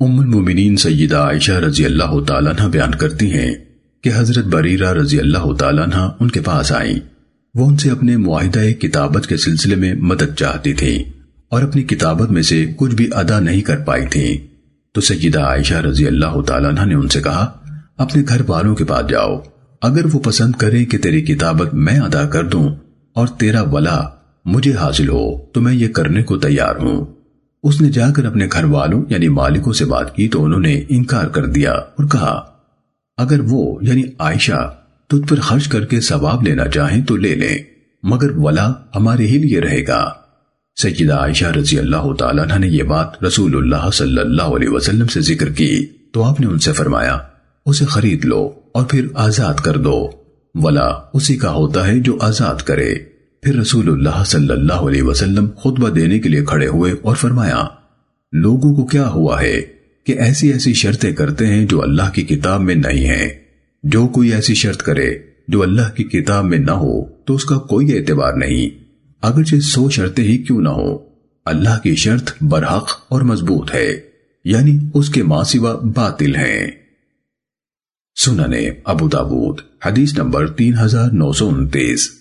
ام المومنین سیدہ عائشہ رضی اللہ تعالیٰ عنہ بیان کرتی ہیں کہ حضرت بریرہ رضی اللہ تعالیٰ عنہ ان کے پاس آئیں۔ وہ ان سے اپنے معاہدہ کتابت کے سلسلے میں مدد چاہتی تھی اور اپنی کتابت میں سے کچھ بھی ادا نہیں کر پائی تھی تو سیدہ عائشہ رضی اللہ تعالیٰ عنہ نے ان سے کہا، اپنے گھر والوں کے پاس جاؤ، اگر وہ پسند کریں کہ تیری کتابت میں ادا کر دوں اور تیرا ولا مجھے حاصل ہو، تو میں یہ کرنے کو تیار ہوں۔ اس نے جا کر اپنے گھر والوں یعنی مالکوں سے بات کی تو انہوں نے انکار کر دیا اور کہا، اگر وہ یعنی عائشہ تجھ پر خرچ کر کے ثواب لینا چاہیں تو لے لیں، مگر ولا ہمارے ہی لیے رہے گا۔ سیدہ عائشہ رضی اللہ تعالیٰ نے یہ بات رسول اللہ صلی اللہ علیہ وسلم سے ذکر کی تو آپ نے ان سے فرمایا، اسے خرید لو اور پھر آزاد کر دو۔ ولا اسی کا ہوتا ہے جو آزاد کرے۔ پھر رسول اللہ صلی اللہ علیہ وسلم خطبہ دینے کے لیے کھڑے ہوئے اور فرمایا، لوگوں کو کیا ہوا ہے کہ ایسی ایسی شرطیں کرتے ہیں جو اللہ کی کتاب میں نہیں ہیں؟ جو کوئی ایسی شرط کرے جو اللہ کی کتاب میں نہ ہو، تو اس کا کوئی اعتبار نہیں۔ اگرچہ سو شرطیں ہی کیوں نہ ہو اللہ کی شرط برحق اور مضبوط ہے یعنی اس کے ماں سوا باطل ہیں۔ سننے ابو دابود حدیث نمبر تین ہزار نو سو انتیس۔